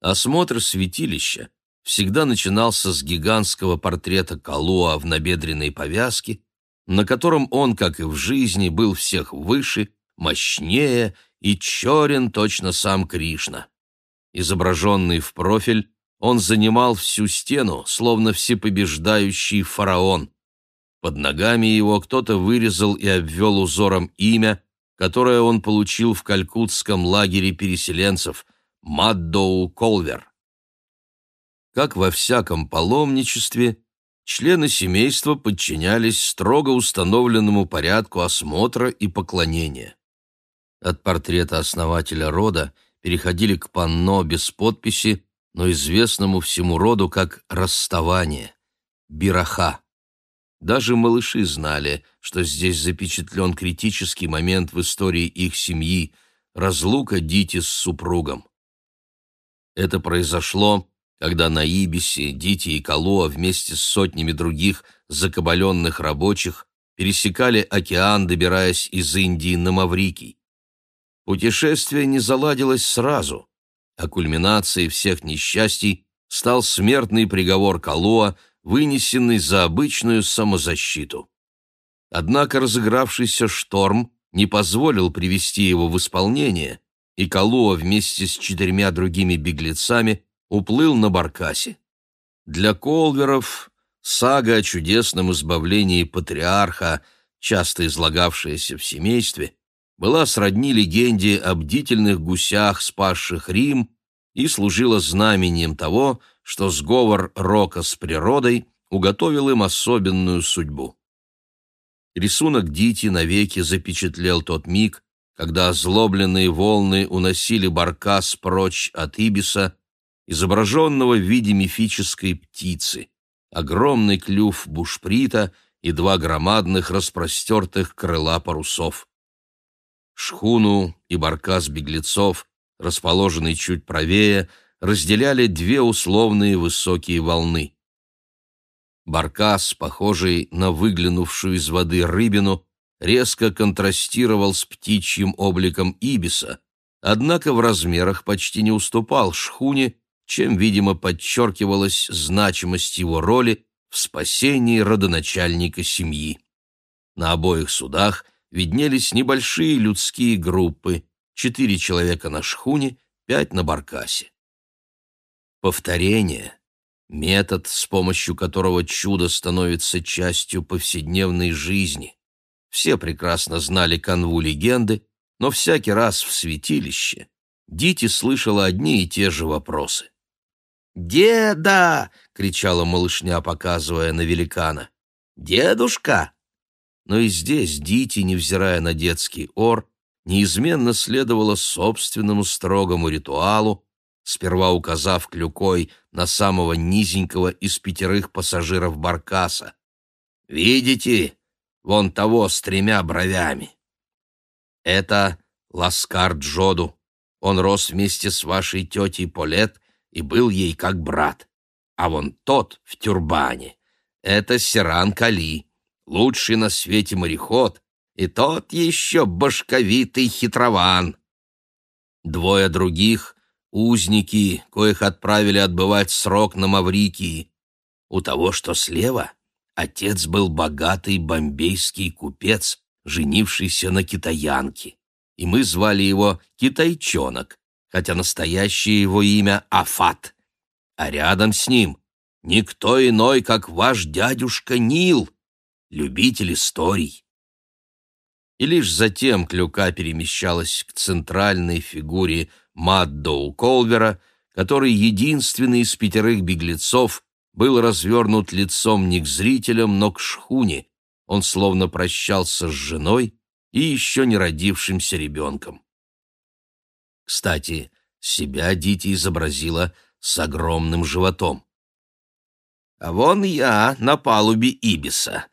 Осмотр святилища всегда начинался с гигантского портрета Калуа в набедренной повязке, на котором он, как и в жизни, был всех выше, мощнее и черен точно сам Кришна. Изображенный в профиль, он занимал всю стену, словно всепобеждающий фараон. Под ногами его кто-то вырезал и обвел узором имя, которое он получил в калькутском лагере переселенцев – Маддоу Колвер. Как во всяком паломничестве, члены семейства подчинялись строго установленному порядку осмотра и поклонения. От портрета основателя рода переходили к панно без подписи, но известному всему роду как «расставание» — «бираха». Даже малыши знали, что здесь запечатлен критический момент в истории их семьи — разлука Дити с супругом. Это произошло, когда на Ибисе Дити и Калуа вместе с сотнями других закабаленных рабочих пересекали океан, добираясь из Индии на Маврикий. Путешествие не заладилось сразу, а кульминацией всех несчастий стал смертный приговор Калуа, вынесенный за обычную самозащиту. Однако разыгравшийся шторм не позволил привести его в исполнение, и Калуа вместе с четырьмя другими беглецами уплыл на баркасе. Для Колверов сага о чудесном избавлении патриарха, часто излагавшаяся в семействе, была сродни легенде о бдительных гусях, спасших Рим, и служила знамением того, что сговор Рока с природой уготовил им особенную судьбу. Рисунок Дити навеки запечатлел тот миг, когда озлобленные волны уносили баркас прочь от Ибиса, изображенного в виде мифической птицы, огромный клюв бушприта и два громадных распростертых крыла парусов. Шхуну и баркас беглецов, расположенный чуть правее, разделяли две условные высокие волны. Баркас, похожий на выглянувшую из воды рыбину, резко контрастировал с птичьим обликом ибиса, однако в размерах почти не уступал шхуне, чем, видимо, подчеркивалась значимость его роли в спасении родоначальника семьи. На обоих судах виднелись небольшие людские группы, четыре человека на шхуне, пять на баркасе. Повторение — метод, с помощью которого чудо становится частью повседневной жизни. Все прекрасно знали канву легенды, но всякий раз в святилище Дити слышала одни и те же вопросы. «Деда!» — кричала малышня, показывая на великана. «Дедушка!» но и здесь Дити, невзирая на детский ор, неизменно следовала собственному строгому ритуалу, сперва указав клюкой на самого низенького из пятерых пассажиров баркаса. «Видите, вон того с тремя бровями. Это Ласкар Джоду. Он рос вместе с вашей тетей Полет и был ей как брат. А вон тот в тюрбане — это Сиран Кали, лучший на свете мореход, и тот еще башковитый хитрован. Двое других — узники, коих отправили отбывать срок на Маврикии. У того, что слева, отец был богатый бомбейский купец, женившийся на китаянке, и мы звали его Китайчонок, хотя настоящее его имя Афат. А рядом с ним никто иной, как ваш дядюшка Нил — любитель историй. И лишь затем Клюка перемещалась к центральной фигуре Маддоу Колвера, который единственный из пятерых беглецов был развернут лицом не к зрителям, но к шхуне. Он словно прощался с женой и еще не родившимся ребенком. Кстати, себя Дити изобразила с огромным животом. «А вон я на палубе Ибиса»,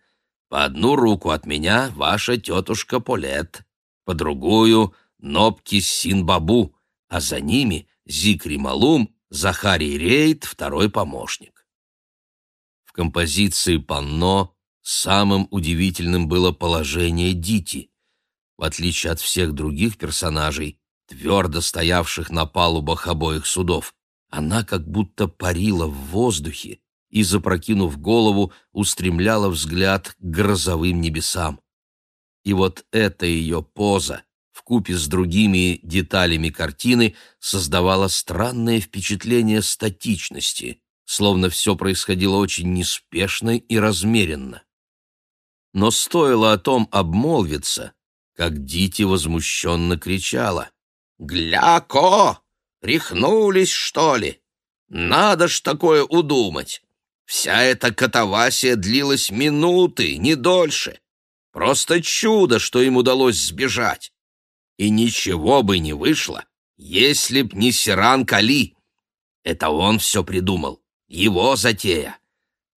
по одну руку от меня ваша тетушка Полет, по другую — Нопки Синбабу, а за ними Зикри Малум, Захарий Рейд, второй помощник. Композиции «Панно» самым удивительным было положение Дити. В отличие от всех других персонажей, твердо стоявших на палубах обоих судов, она как будто парила в воздухе и, запрокинув голову, устремляла взгляд к грозовым небесам. И вот эта ее поза, вкупе с другими деталями картины, создавала странное впечатление статичности, словно все происходило очень неспешно и размеренно. Но стоило о том обмолвиться, как Дити возмущенно кричала. «Гляко! Рехнулись, что ли? Надо ж такое удумать! Вся эта катавасия длилась минуты, не дольше. Просто чудо, что им удалось сбежать. И ничего бы не вышло, если б не Сиран Кали. Это он все придумал, его затея.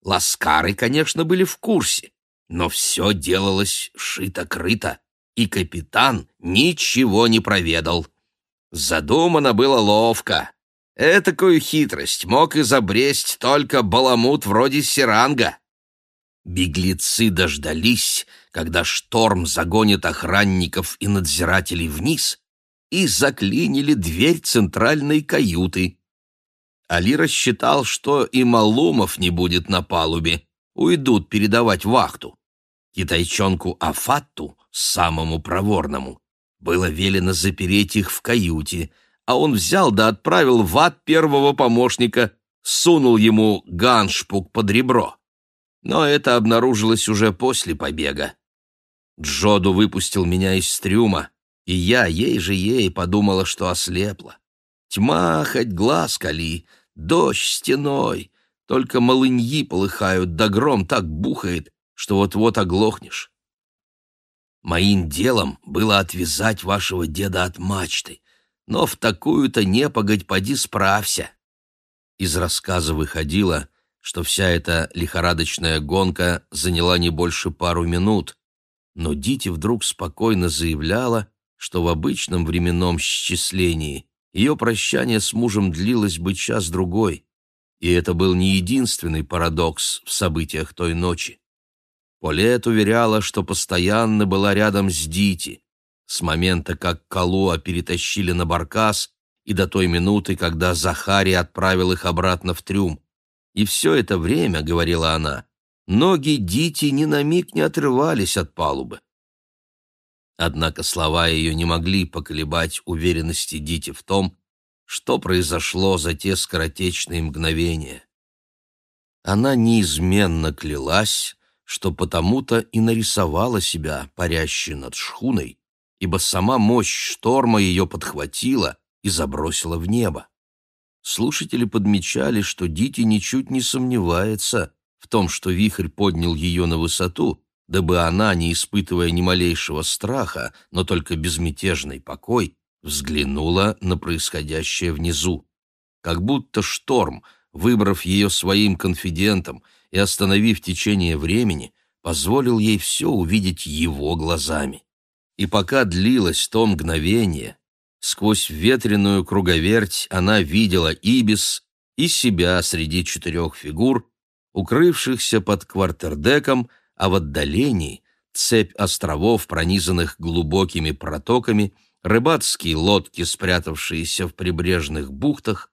Ласкары, конечно, были в курсе, но все делалось шито-крыто, и капитан ничего не проведал. Задумано было ловко. Этакую хитрость мог изобресть только баламут вроде Сиранга. Беглецы дождались, когда шторм загонит охранников и надзирателей вниз, и заклинили дверь центральной каюты. Али рассчитал, что и Малумов не будет на палубе, уйдут передавать вахту. Китайчонку Афатту, самому проворному, было велено запереть их в каюте, а он взял да отправил в ад первого помощника, сунул ему ганшпук под ребро. Но это обнаружилось уже после побега. Джоду выпустил меня из трюма, и я, ей же ей, подумала, что ослепла. Тьма хоть глаз кали, дождь стеной, только малыньи полыхают, да гром так бухает, что вот-вот оглохнешь. Моим делом было отвязать вашего деда от мачты, но в такую-то непогодь поди справься. Из рассказа выходило, что вся эта лихорадочная гонка заняла не больше пару минут, но Дити вдруг спокойно заявляла, что в обычном временном счислении ее прощание с мужем длилось бы час-другой, и это был не единственный парадокс в событиях той ночи. Полет уверяла, что постоянно была рядом с Дити, с момента, как Калуа перетащили на баркас, и до той минуты, когда Захарий отправил их обратно в трюм. И все это время, — говорила она, Ноги Дити ни на миг не отрывались от палубы. Однако слова ее не могли поколебать уверенности Дити в том, что произошло за те скоротечные мгновения. Она неизменно клялась, что потому-то и нарисовала себя парящей над шхуной, ибо сама мощь шторма ее подхватила и забросила в небо. Слушатели подмечали, что Дити ничуть не сомневается, в том, что вихрь поднял ее на высоту, дабы она, не испытывая ни малейшего страха, но только безмятежный покой, взглянула на происходящее внизу. Как будто шторм, выбрав ее своим конфидентом и остановив течение времени, позволил ей все увидеть его глазами. И пока длилось то мгновение, сквозь ветреную круговерть она видела Ибис и себя среди четырех фигур, укрывшихся под квартердеком, а в отдалении цепь островов, пронизанных глубокими протоками, рыбацкие лодки, спрятавшиеся в прибрежных бухтах,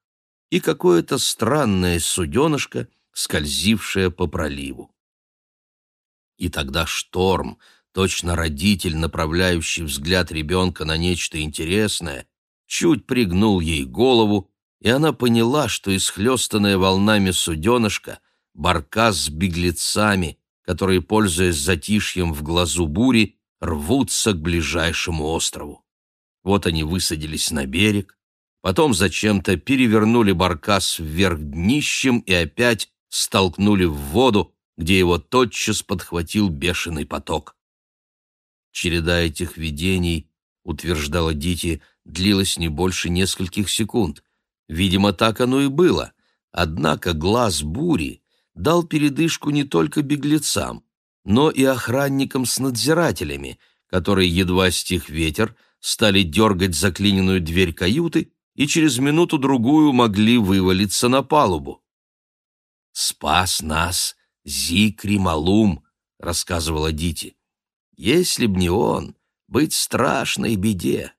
и какое-то странное суденышко, скользившее по проливу. И тогда шторм, точно родитель, направляющий взгляд ребенка на нечто интересное, чуть пригнул ей голову, и она поняла, что исхлестанное волнами суденышко баркас с беглецами, которые, пользуясь затишьем в глазу бури, рвутся к ближайшему острову. Вот они высадились на берег, потом зачем-то перевернули баркас вверх днищем и опять столкнули в воду, где его тотчас подхватил бешеный поток. Череда этих видений, утверждала Дити, длилась не больше нескольких секунд. Видимо, так оно и было. Однако глаз бури дал передышку не только беглецам, но и охранникам с надзирателями, которые, едва стих ветер, стали дергать заклиненную дверь каюты и через минуту-другую могли вывалиться на палубу. «Спас нас Зикри Малум», — рассказывала Дити. «Если б не он, быть страшной беде.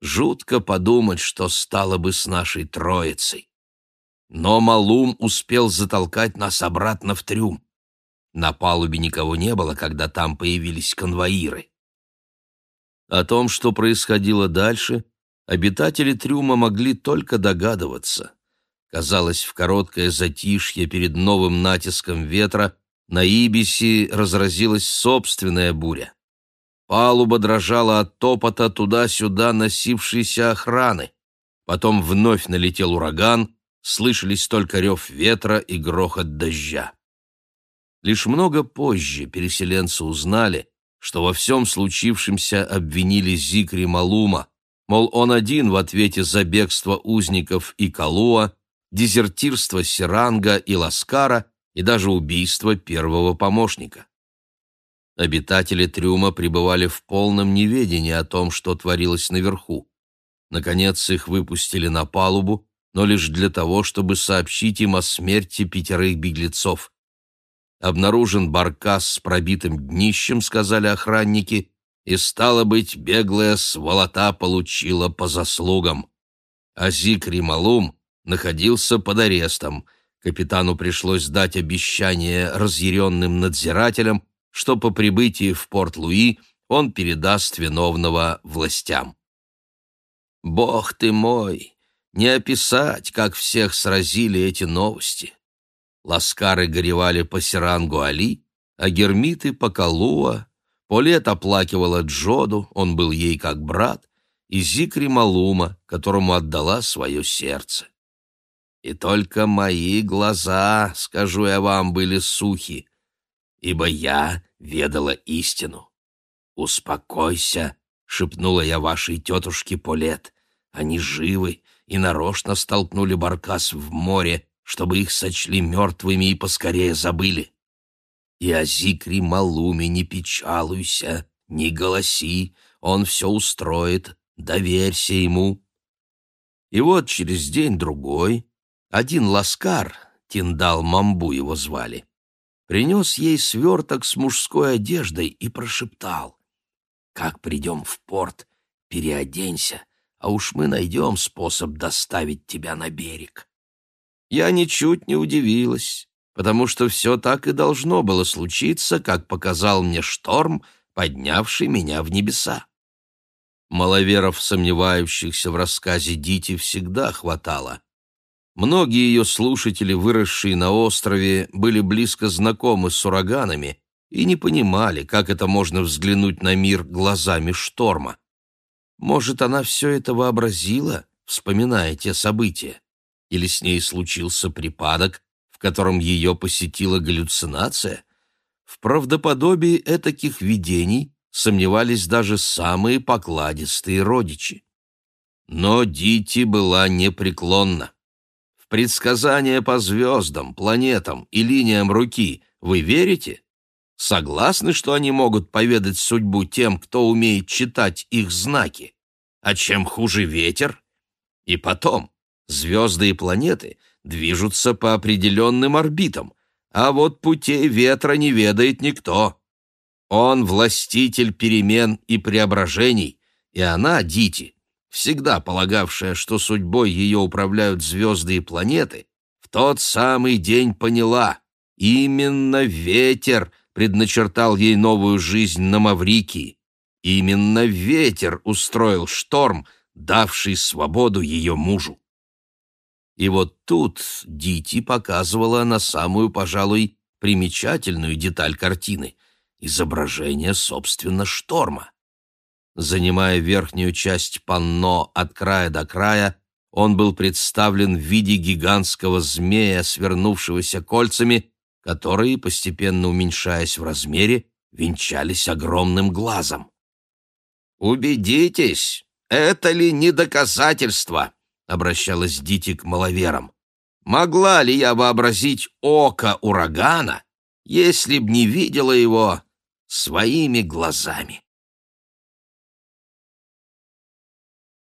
Жутко подумать, что стало бы с нашей троицей. Но Малум успел затолкать нас обратно в трюм. На палубе никого не было, когда там появились конвоиры. О том, что происходило дальше, обитатели трюма могли только догадываться. Казалось, в короткое затишье перед новым натиском ветра на Ибисе разразилась собственная буря. Палуба дрожала от топота туда-сюда носившейся охраны. Потом вновь налетел ураган, слышались только рев ветра и грохот дождя. Лишь много позже переселенцы узнали, что во всем случившемся обвинили Зикри Малума, мол, он один в ответе за бегство узников и Калуа, дезертирство Сиранга и Ласкара и даже убийство первого помощника. Обитатели трюма пребывали в полном неведении о том, что творилось наверху. Наконец их выпустили на палубу, но лишь для того, чтобы сообщить им о смерти пятерых беглецов. Обнаружен баркас с пробитым днищем, сказали охранники, и, стало быть, беглая сволота получила по заслугам. А Зикри Малум находился под арестом. Капитану пришлось дать обещание разъяренным надзирателям, что по прибытии в Порт-Луи он передаст виновного властям. «Бог ты мой! Не описать, как всех сразили эти новости!» Ласкары горевали по Сирангу Али, а гермиты по Калуа, Полет оплакивала Джоду, он был ей как брат, и Зикри Малума, которому отдала свое сердце. И только мои глаза, скажу я вам, были сухи, ибо я ведала истину. «Успокойся», — шепнула я вашей тетушке Полет, — «они живы и нарочно столкнули Баркас в море, чтобы их сочли мертвыми и поскорее забыли. И о Зикре Малуме не печалуйся, не голоси, он все устроит, доверься ему. И вот через день-другой один ласкар, Тиндал Мамбу его звали, принес ей сверток с мужской одеждой и прошептал, «Как придем в порт, переоденься, а уж мы найдем способ доставить тебя на берег». Я ничуть не удивилась, потому что все так и должно было случиться, как показал мне шторм, поднявший меня в небеса. Маловеров, сомневающихся в рассказе Дити, всегда хватало. Многие ее слушатели, выросшие на острове, были близко знакомы с ураганами и не понимали, как это можно взглянуть на мир глазами шторма. Может, она все это вообразила, вспоминая те события? Или с ней случился припадок, в котором ее посетила галлюцинация? В правдоподобии этаких видений сомневались даже самые покладистые родичи. Но Дити была непреклонна. В предсказания по звездам, планетам и линиям руки вы верите? Согласны, что они могут поведать судьбу тем, кто умеет читать их знаки? А чем хуже ветер? И потом, Звезды и планеты движутся по определенным орбитам, а вот путей ветра не ведает никто. Он властитель перемен и преображений, и она, Дити, всегда полагавшая, что судьбой ее управляют звезды и планеты, в тот самый день поняла, именно ветер предначертал ей новую жизнь на Маврикии. Именно ветер устроил шторм, давший свободу ее мужу. И вот тут Дити показывала на самую, пожалуй, примечательную деталь картины — изображение, собственно, шторма. Занимая верхнюю часть панно от края до края, он был представлен в виде гигантского змея, свернувшегося кольцами, которые, постепенно уменьшаясь в размере, венчались огромным глазом. «Убедитесь, это ли не доказательство?» обращалась Дити к маловерам. «Могла ли я вообразить око урагана, если б не видела его своими глазами?»